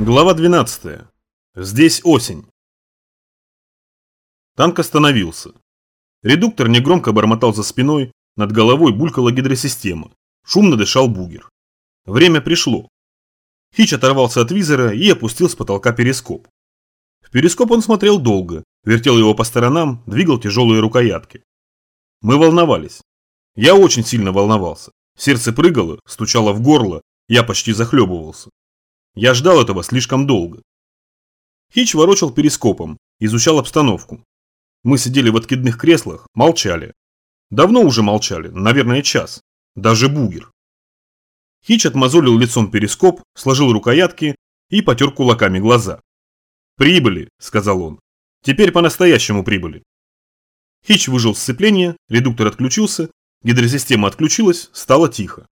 Глава 12. Здесь осень. Танк остановился. Редуктор негромко бормотал за спиной, над головой булькала гидросистема. Шумно дышал бугер. Время пришло. Хич оторвался от визора и опустил с потолка перископ. В перископ он смотрел долго, вертел его по сторонам, двигал тяжелые рукоятки. Мы волновались. Я очень сильно волновался. Сердце прыгало, стучало в горло, я почти захлебывался. Я ждал этого слишком долго. Хич ворочал перископом, изучал обстановку. Мы сидели в откидных креслах, молчали. Давно уже молчали, наверное, час. Даже бугер. Хич отмазолил лицом перископ, сложил рукоятки и потер кулаками глаза. «Прибыли», — сказал он. «Теперь по-настоящему прибыли». Хич выжил сцепление, редуктор отключился, гидросистема отключилась, стало тихо.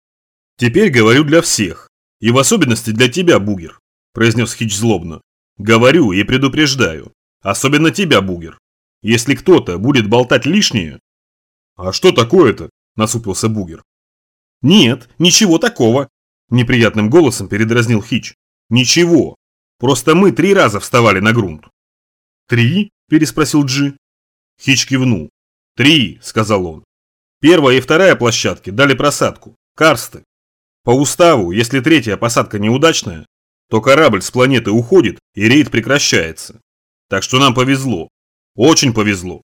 «Теперь говорю для всех. И в особенности для тебя, Бугер, произнес Хич злобно. Говорю и предупреждаю. Особенно тебя, Бугер. Если кто-то будет болтать лишнее... А что такое-то? Насупился Бугер. Нет, ничего такого. Неприятным голосом передразнил Хич. Ничего. Просто мы три раза вставали на грунт. Три? Переспросил Джи. Хич кивнул. Три, сказал он. Первая и вторая площадки дали просадку. Карсты. По уставу, если третья посадка неудачная, то корабль с планеты уходит и рейд прекращается. Так что нам повезло. Очень повезло.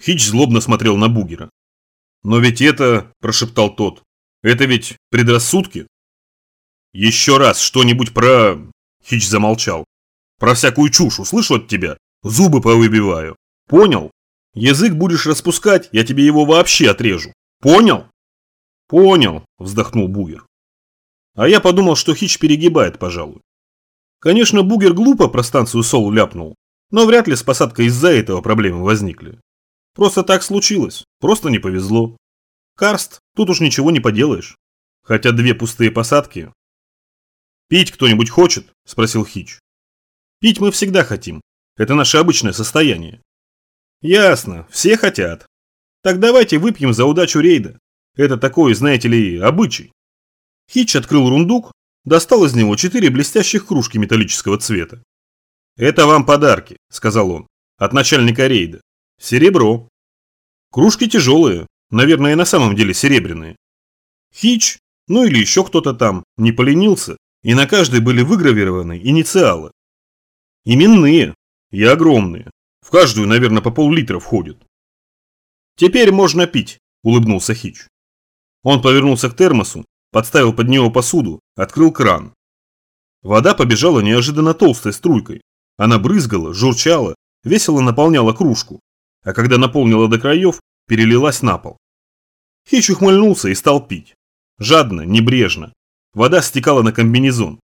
Хич злобно смотрел на Бугера. Но ведь это, прошептал тот, это ведь предрассудки. Еще раз что-нибудь про... Хич замолчал. Про всякую чушь услышу от тебя, зубы повыбиваю. Понял? Язык будешь распускать, я тебе его вообще отрежу. Понял? Понял, вздохнул Бугер. А я подумал, что Хич перегибает, пожалуй. Конечно, Бугер глупо про станцию Сол ляпнул, но вряд ли с посадкой из-за этого проблемы возникли. Просто так случилось, просто не повезло. Карст, тут уж ничего не поделаешь. Хотя две пустые посадки. «Пить кто-нибудь хочет?» – спросил Хич. «Пить мы всегда хотим. Это наше обычное состояние». «Ясно, все хотят. Так давайте выпьем за удачу рейда. Это такой, знаете ли, обычай. Хитч открыл рундук, достал из него четыре блестящих кружки металлического цвета. «Это вам подарки», – сказал он, – «от начальника рейда. Серебро». Кружки тяжелые, наверное, на самом деле серебряные. Хич, ну или еще кто-то там, не поленился, и на каждой были выгравированы инициалы. Именные и огромные, в каждую, наверное, по пол-литра входят. «Теперь можно пить», – улыбнулся Хич. Он повернулся к термосу, подставил под него посуду, открыл кран. Вода побежала неожиданно толстой струйкой. Она брызгала, журчала, весело наполняла кружку, а когда наполнила до краев, перелилась на пол. Хич ухмыльнулся и стал пить. Жадно, небрежно. Вода стекала на комбинезон.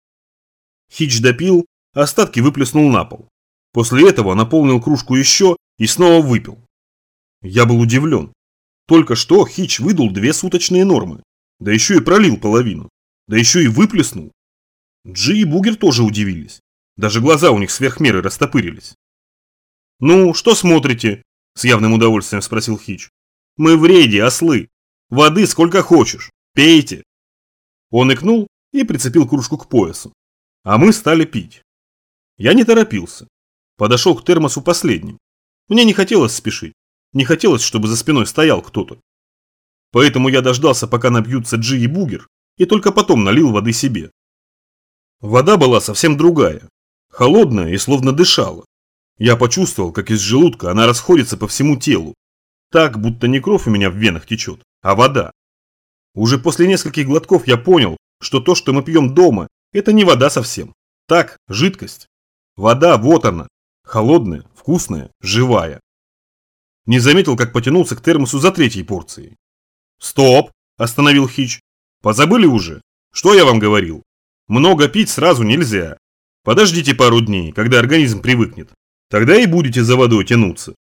Хич допил, остатки выплеснул на пол. После этого наполнил кружку еще и снова выпил. Я был удивлен. Только что Хич выдал две суточные нормы. Да еще и пролил половину. Да еще и выплеснул. Джи и Бугер тоже удивились. Даже глаза у них сверх меры растопырились. «Ну, что смотрите?» – с явным удовольствием спросил Хич. «Мы в рейде, ослы. Воды сколько хочешь. Пейте». Он икнул и прицепил кружку к поясу. А мы стали пить. Я не торопился. Подошел к термосу последним. Мне не хотелось спешить. Не хотелось, чтобы за спиной стоял кто-то. Поэтому я дождался, пока набьются Джи и Бугер, и только потом налил воды себе. Вода была совсем другая. Холодная и словно дышала. Я почувствовал, как из желудка она расходится по всему телу. Так, будто не кровь у меня в венах течет, а вода. Уже после нескольких глотков я понял, что то, что мы пьем дома, это не вода совсем. Так, жидкость. Вода, вот она. Холодная, вкусная, живая. Не заметил, как потянулся к термосу за третьей порцией. «Стоп!» – остановил Хич. «Позабыли уже? Что я вам говорил? Много пить сразу нельзя. Подождите пару дней, когда организм привыкнет. Тогда и будете за водой тянуться.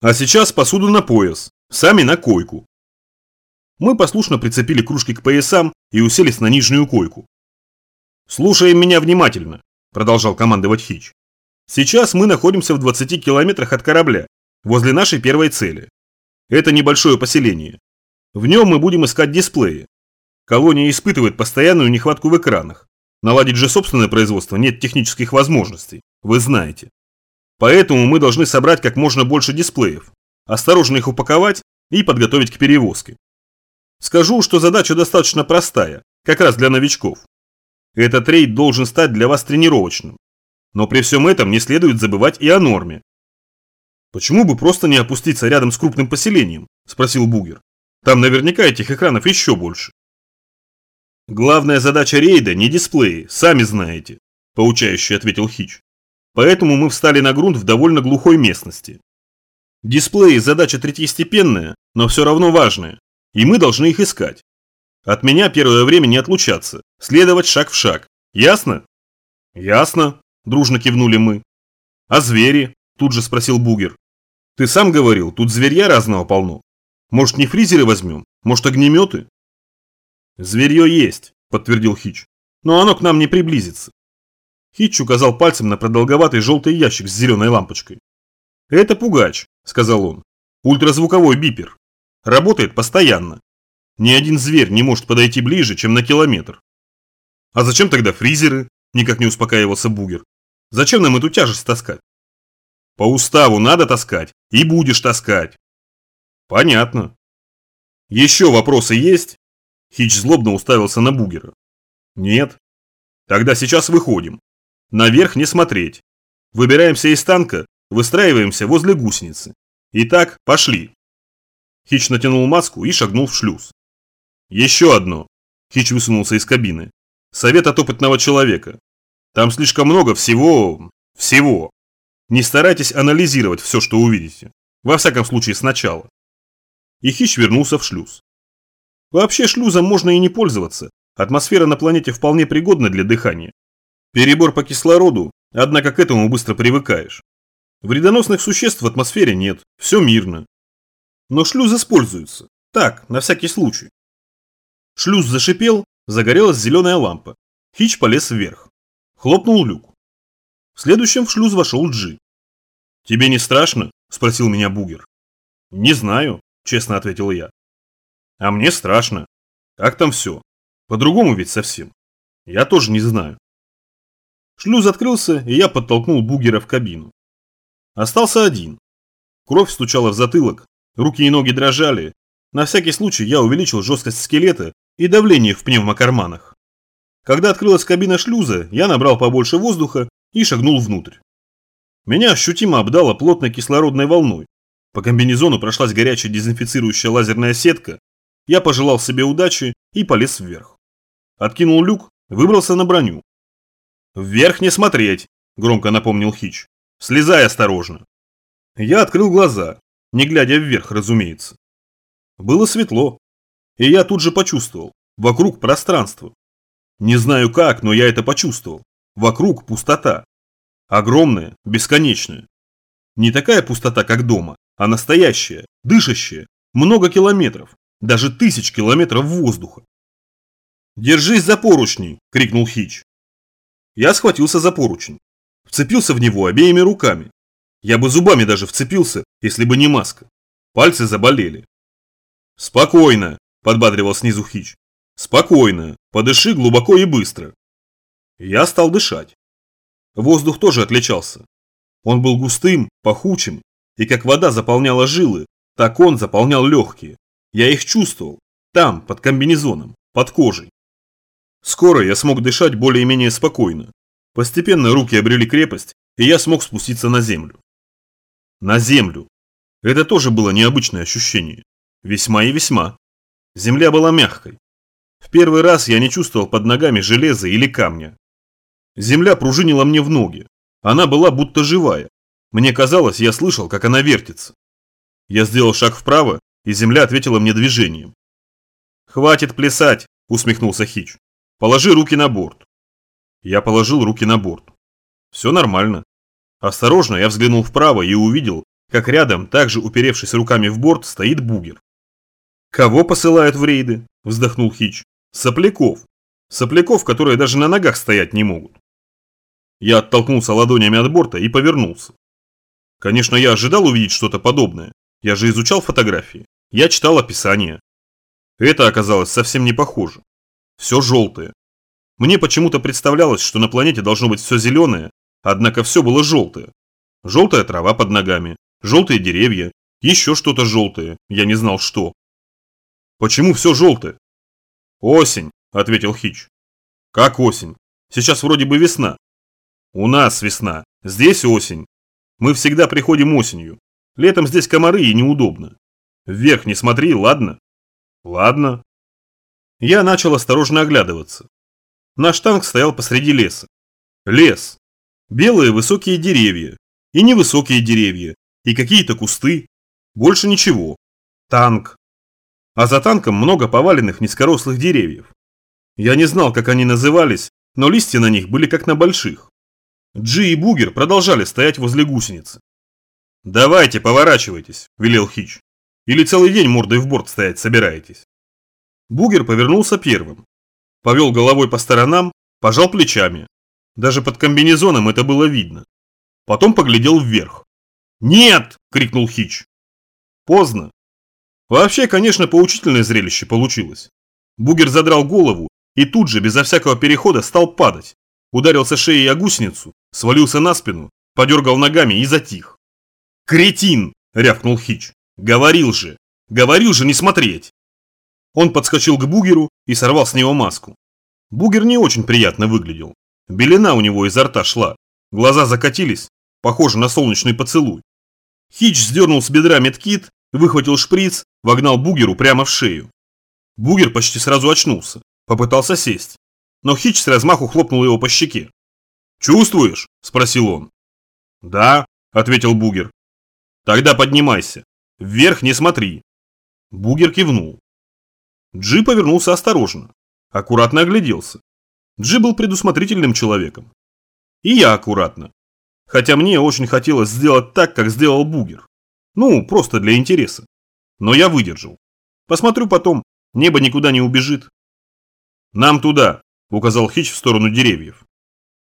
А сейчас посуду на пояс, сами на койку». Мы послушно прицепили кружки к поясам и уселись на нижнюю койку. «Слушаем меня внимательно», – продолжал командовать Хич. «Сейчас мы находимся в 20 километрах от корабля, возле нашей первой цели. Это небольшое поселение. В нем мы будем искать дисплеи. Колония испытывает постоянную нехватку в экранах. Наладить же собственное производство нет технических возможностей, вы знаете. Поэтому мы должны собрать как можно больше дисплеев, осторожно их упаковать и подготовить к перевозке. Скажу, что задача достаточно простая, как раз для новичков. Этот рейд должен стать для вас тренировочным. Но при всем этом не следует забывать и о норме. «Почему бы просто не опуститься рядом с крупным поселением?» – спросил Бугер. «Там наверняка этих экранов еще больше». «Главная задача рейда не дисплеи, сами знаете», – поучающе ответил Хич. «Поэтому мы встали на грунт в довольно глухой местности. Дисплеи – задача третьестепенная, но все равно важная, и мы должны их искать. От меня первое время не отлучаться, следовать шаг в шаг. Ясно? Ясно, дружно кивнули мы. А звери? Тут же спросил Бугер. Ты сам говорил, тут зверья разного полно. Может не фризеры возьмем? Может огнеметы? Зверье есть, подтвердил Хич. Но оно к нам не приблизится. Хич указал пальцем на продолговатый желтый ящик с зеленой лампочкой. «Это пугач», – сказал он. «Ультразвуковой бипер. Работает постоянно. Ни один зверь не может подойти ближе, чем на километр. А зачем тогда фризеры? Никак не успокаивался Бугер. Зачем нам эту тяжесть таскать? По уставу надо таскать, и будешь таскать. Понятно. Еще вопросы есть? Хич злобно уставился на Бугера. Нет. Тогда сейчас выходим. Наверх не смотреть. Выбираемся из танка, выстраиваемся возле гусеницы. Итак, пошли. Хич натянул маску и шагнул в шлюз. Еще одно. Хич высунулся из кабины. Совет от опытного человека. Там слишком много всего... всего. Не старайтесь анализировать все, что увидите. Во всяком случае, сначала. И Хич вернулся в шлюз. Вообще шлюзом можно и не пользоваться. Атмосфера на планете вполне пригодна для дыхания. Перебор по кислороду, однако к этому быстро привыкаешь. Вредоносных существ в атмосфере нет, все мирно. Но шлюз используется. Так, на всякий случай. Шлюз зашипел, загорелась зеленая лампа. Хич полез вверх. Хлопнул люк. Следующим в шлюз вошел Джи. «Тебе не страшно?» – спросил меня Бугер. «Не знаю», – честно ответил я. «А мне страшно. Как там все? По-другому ведь совсем. Я тоже не знаю». Шлюз открылся, и я подтолкнул Бугера в кабину. Остался один. Кровь стучала в затылок, руки и ноги дрожали. На всякий случай я увеличил жесткость скелета и давление в пневмокарманах. Когда открылась кабина шлюза, я набрал побольше воздуха и шагнул внутрь. Меня ощутимо обдало плотной кислородной волной. По комбинезону прошлась горячая дезинфицирующая лазерная сетка. Я пожелал себе удачи и полез вверх. Откинул люк, выбрался на броню. «Вверх не смотреть», – громко напомнил Хич. «Слезай осторожно». Я открыл глаза, не глядя вверх, разумеется. Было светло, и я тут же почувствовал. Вокруг пространство. Не знаю как, но я это почувствовал. Вокруг пустота. Огромная, бесконечная. Не такая пустота, как дома, а настоящая, дышащая. Много километров, даже тысяч километров воздуха. «Держись за поручни!» – крикнул Хич. Я схватился за поручень. Вцепился в него обеими руками. Я бы зубами даже вцепился, если бы не маска. Пальцы заболели. «Спокойно!» подбадривал снизу Хич. Спокойно, подыши глубоко и быстро. Я стал дышать. Воздух тоже отличался. Он был густым, пахучим, и как вода заполняла жилы, так он заполнял легкие. Я их чувствовал, там, под комбинезоном, под кожей. Скоро я смог дышать более-менее спокойно. Постепенно руки обрели крепость, и я смог спуститься на землю. На землю. Это тоже было необычное ощущение. Весьма и весьма. Земля была мягкой. В первый раз я не чувствовал под ногами железа или камня. Земля пружинила мне в ноги. Она была будто живая. Мне казалось, я слышал, как она вертится. Я сделал шаг вправо, и земля ответила мне движением. «Хватит плясать!» – усмехнулся Хич. «Положи руки на борт». Я положил руки на борт. Все нормально. Осторожно я взглянул вправо и увидел, как рядом, также уперевшись руками в борт, стоит бугер. «Кого посылают в рейды?» – вздохнул Хич. «Сопляков. Сопляков, которые даже на ногах стоять не могут». Я оттолкнулся ладонями от борта и повернулся. Конечно, я ожидал увидеть что-то подобное. Я же изучал фотографии. Я читал описание. Это оказалось совсем не похоже. Все желтое. Мне почему-то представлялось, что на планете должно быть все зеленое, однако все было желтое. Желтая трава под ногами, желтые деревья, еще что-то желтое, я не знал что. Почему все желтое? Осень, ответил Хич. Как осень? Сейчас вроде бы весна. У нас весна, здесь осень. Мы всегда приходим осенью. Летом здесь комары и неудобно. Вверх не смотри, ладно? Ладно. Я начал осторожно оглядываться. Наш танк стоял посреди леса. Лес. Белые высокие деревья. И невысокие деревья. И какие-то кусты. Больше ничего. Танк. А за танком много поваленных низкорослых деревьев. Я не знал, как они назывались, но листья на них были как на больших. Джи и Бугер продолжали стоять возле гусеницы. «Давайте, поворачивайтесь», – велел Хич. «Или целый день мордой в борт стоять собираетесь?» Бугер повернулся первым. Повел головой по сторонам, пожал плечами. Даже под комбинезоном это было видно. Потом поглядел вверх. «Нет!» – крикнул Хич. Поздно. Вообще, конечно, поучительное зрелище получилось. Бугер задрал голову и тут же, безо всякого перехода, стал падать. Ударился шеей о гусеницу, свалился на спину, подергал ногами и затих. «Кретин!» – рявкнул Хич. «Говорил же! Говорил же не смотреть!» Он подскочил к Бугеру и сорвал с него маску. Бугер не очень приятно выглядел. Белина у него изо рта шла, глаза закатились, похоже на солнечный поцелуй. Хич сдернул с бедра медкит, выхватил шприц, вогнал Бугеру прямо в шею. Бугер почти сразу очнулся, попытался сесть, но Хич с размаху хлопнул его по щеке. «Чувствуешь?» – спросил он. «Да», – ответил Бугер. «Тогда поднимайся. Вверх не смотри». Бугер кивнул. Джи повернулся осторожно, аккуратно огляделся. Джи был предусмотрительным человеком. И я аккуратно. Хотя мне очень хотелось сделать так, как сделал Бугер. Ну, просто для интереса. Но я выдержал. Посмотрю потом, небо никуда не убежит. «Нам туда», – указал Хич в сторону деревьев.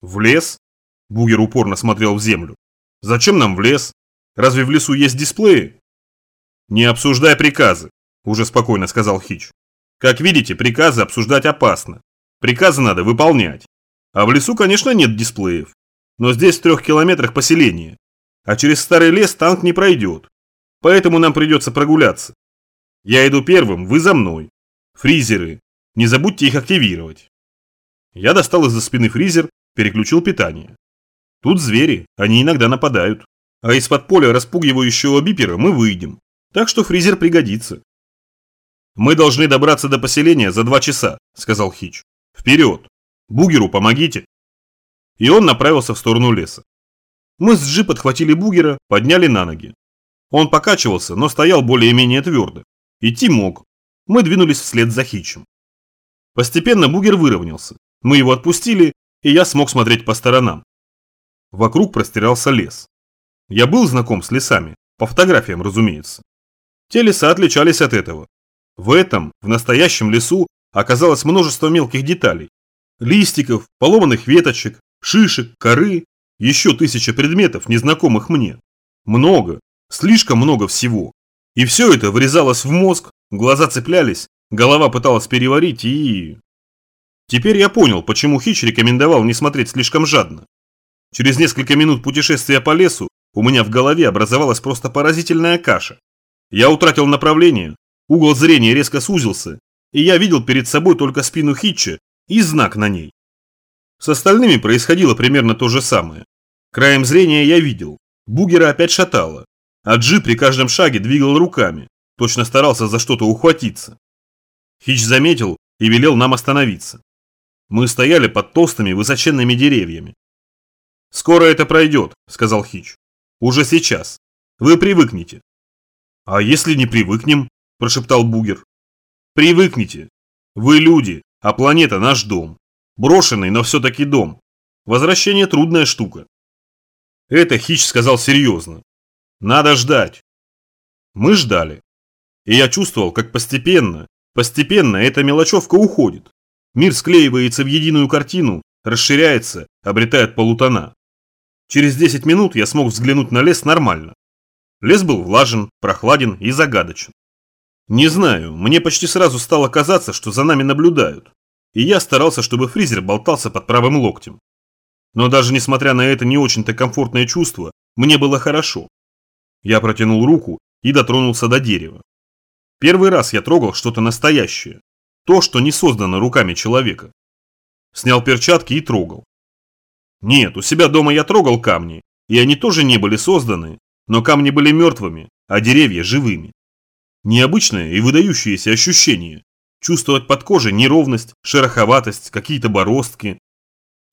«В лес?» Бугер упорно смотрел в землю. «Зачем нам в лес? Разве в лесу есть дисплеи?» «Не обсуждай приказы», – уже спокойно сказал Хич. «Как видите, приказы обсуждать опасно. Приказы надо выполнять. А в лесу, конечно, нет дисплеев. Но здесь в трех километрах поселение. А через старый лес танк не пройдет. Поэтому нам придется прогуляться. Я иду первым, вы за мной. Фризеры. Не забудьте их активировать. Я достал из-за спины фризер, переключил питание. Тут звери, они иногда нападают. А из-под поля распугивающего бипера мы выйдем. Так что фризер пригодится. «Мы должны добраться до поселения за два часа», – сказал Хич. «Вперед! Бугеру помогите!» И он направился в сторону леса. Мы с Джи подхватили Бугера, подняли на ноги. Он покачивался, но стоял более-менее твердо. Идти мог. Мы двинулись вслед за Хичем. Постепенно Бугер выровнялся. Мы его отпустили, и я смог смотреть по сторонам. Вокруг простирался лес. Я был знаком с лесами, по фотографиям, разумеется. Те леса отличались от этого. В этом, в настоящем лесу, оказалось множество мелких деталей. Листиков, поломанных веточек, шишек, коры, еще тысяча предметов, незнакомых мне. Много, слишком много всего. И все это врезалось в мозг, глаза цеплялись, голова пыталась переварить и... Теперь я понял, почему Хич рекомендовал не смотреть слишком жадно. Через несколько минут путешествия по лесу у меня в голове образовалась просто поразительная каша. Я утратил направление, угол зрения резко сузился, и я видел перед собой только спину Хитча и знак на ней. С остальными происходило примерно то же самое. Краем зрения я видел, Бугера опять шатало, а Джи при каждом шаге двигал руками, точно старался за что-то ухватиться. Хич заметил и велел нам остановиться. Мы стояли под толстыми высоченными деревьями. «Скоро это пройдет», – сказал Хич. «Уже сейчас. Вы привыкнете». «А если не привыкнем?» – прошептал Бугер. «Привыкните. Вы люди, а планета наш дом. Брошенный, но все-таки дом. Возвращение трудная штука». Это Хич сказал серьезно. «Надо ждать». Мы ждали. И я чувствовал, как постепенно, постепенно эта мелочевка уходит. Мир склеивается в единую картину, расширяется, обретает полутона. Через 10 минут я смог взглянуть на лес нормально. Лес был влажен, прохладен и загадочен. Не знаю, мне почти сразу стало казаться, что за нами наблюдают. и я старался, чтобы фризер болтался под правым локтем. Но даже несмотря на это не очень-то комфортное чувство, мне было хорошо. Я протянул руку и дотронулся до дерева. Первый раз я трогал что-то настоящее, то, что не создано руками человека. Снял перчатки и трогал. Нет, у себя дома я трогал камни, и они тоже не были созданы, но камни были мертвыми, а деревья живыми. Необычное и выдающееся ощущение. Чувствовать под кожей неровность, шероховатость, какие-то бороздки.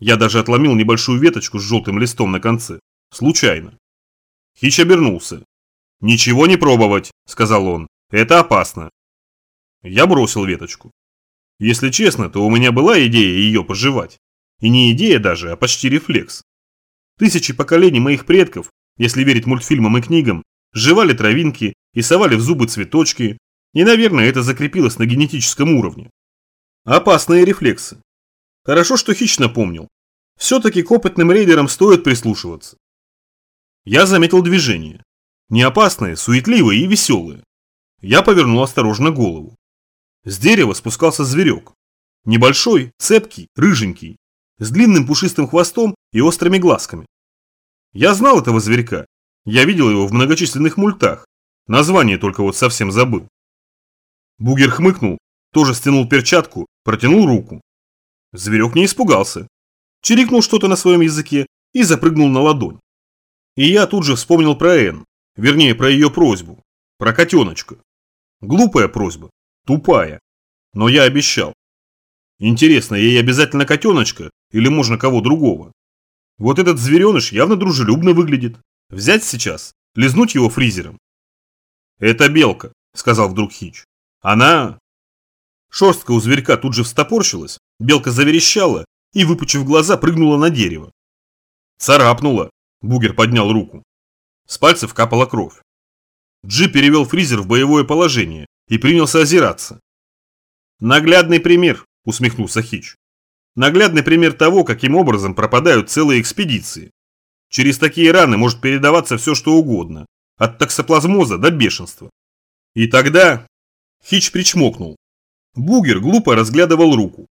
Я даже отломил небольшую веточку с желтым листом на конце. Случайно. Хич обернулся. «Ничего не пробовать», – сказал он. «Это опасно». Я бросил веточку. Если честно, то у меня была идея ее пожевать. И не идея даже, а почти рефлекс. Тысячи поколений моих предков, если верить мультфильмам и книгам, жевали травинки и совали в зубы цветочки, и, наверное, это закрепилось на генетическом уровне. Опасные рефлексы. Хорошо, что Хищ напомнил. Все-таки к опытным рейдерам стоит прислушиваться. Я заметил движение. Не опасные, суетливые и веселые. Я повернул осторожно голову. С дерева спускался зверек. Небольшой, цепкий, рыженький, с длинным пушистым хвостом и острыми глазками. Я знал этого зверька. Я видел его в многочисленных мультах. Название только вот совсем забыл. Бугер хмыкнул, тоже стянул перчатку, протянул руку. Зверек не испугался. Чирикнул что-то на своем языке и запрыгнул на ладонь. И я тут же вспомнил про Энн, вернее про ее просьбу, про котеночка. Глупая просьба, тупая. Но я обещал. Интересно, ей обязательно котеночка или можно кого другого? Вот этот звереныш явно дружелюбно выглядит. Взять сейчас, лизнуть его фризером. Это белка, сказал вдруг Хич. Она... Шерстка у зверька тут же встопорщилась, белка заверещала и, выпучив глаза, прыгнула на дерево. Царапнула. Бугер поднял руку. С пальцев капала кровь. Джи перевел фризер в боевое положение и принялся озираться. «Наглядный пример», – усмехнулся Хич. «Наглядный пример того, каким образом пропадают целые экспедиции. Через такие раны может передаваться все что угодно, от токсоплазмоза до бешенства. И тогда...» Хич причмокнул. Бугер глупо разглядывал руку.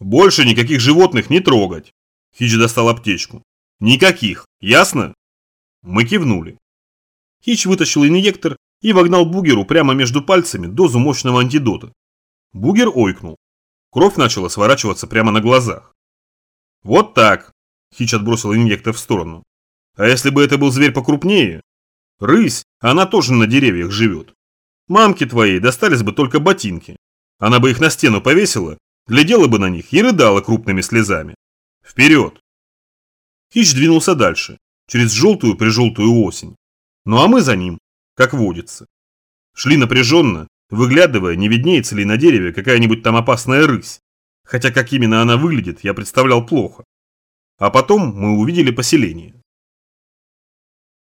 «Больше никаких животных не трогать!» Хич достал аптечку. «Никаких, ясно?» Мы кивнули. Хич вытащил инъектор и вогнал Бугеру прямо между пальцами дозу мощного антидота. Бугер ойкнул. Кровь начала сворачиваться прямо на глазах. «Вот так!» – Хич отбросил инъектор в сторону. «А если бы это был зверь покрупнее? Рысь, она тоже на деревьях живет. Мамке твоей достались бы только ботинки. Она бы их на стену повесила, глядела бы на них и рыдала крупными слезами. Вперед!» Хич двинулся дальше, через желтую-прижелтую осень. Ну а мы за ним, как водится. Шли напряженно, выглядывая, не виднеется ли на дереве какая-нибудь там опасная рысь. Хотя как именно она выглядит, я представлял плохо. А потом мы увидели поселение.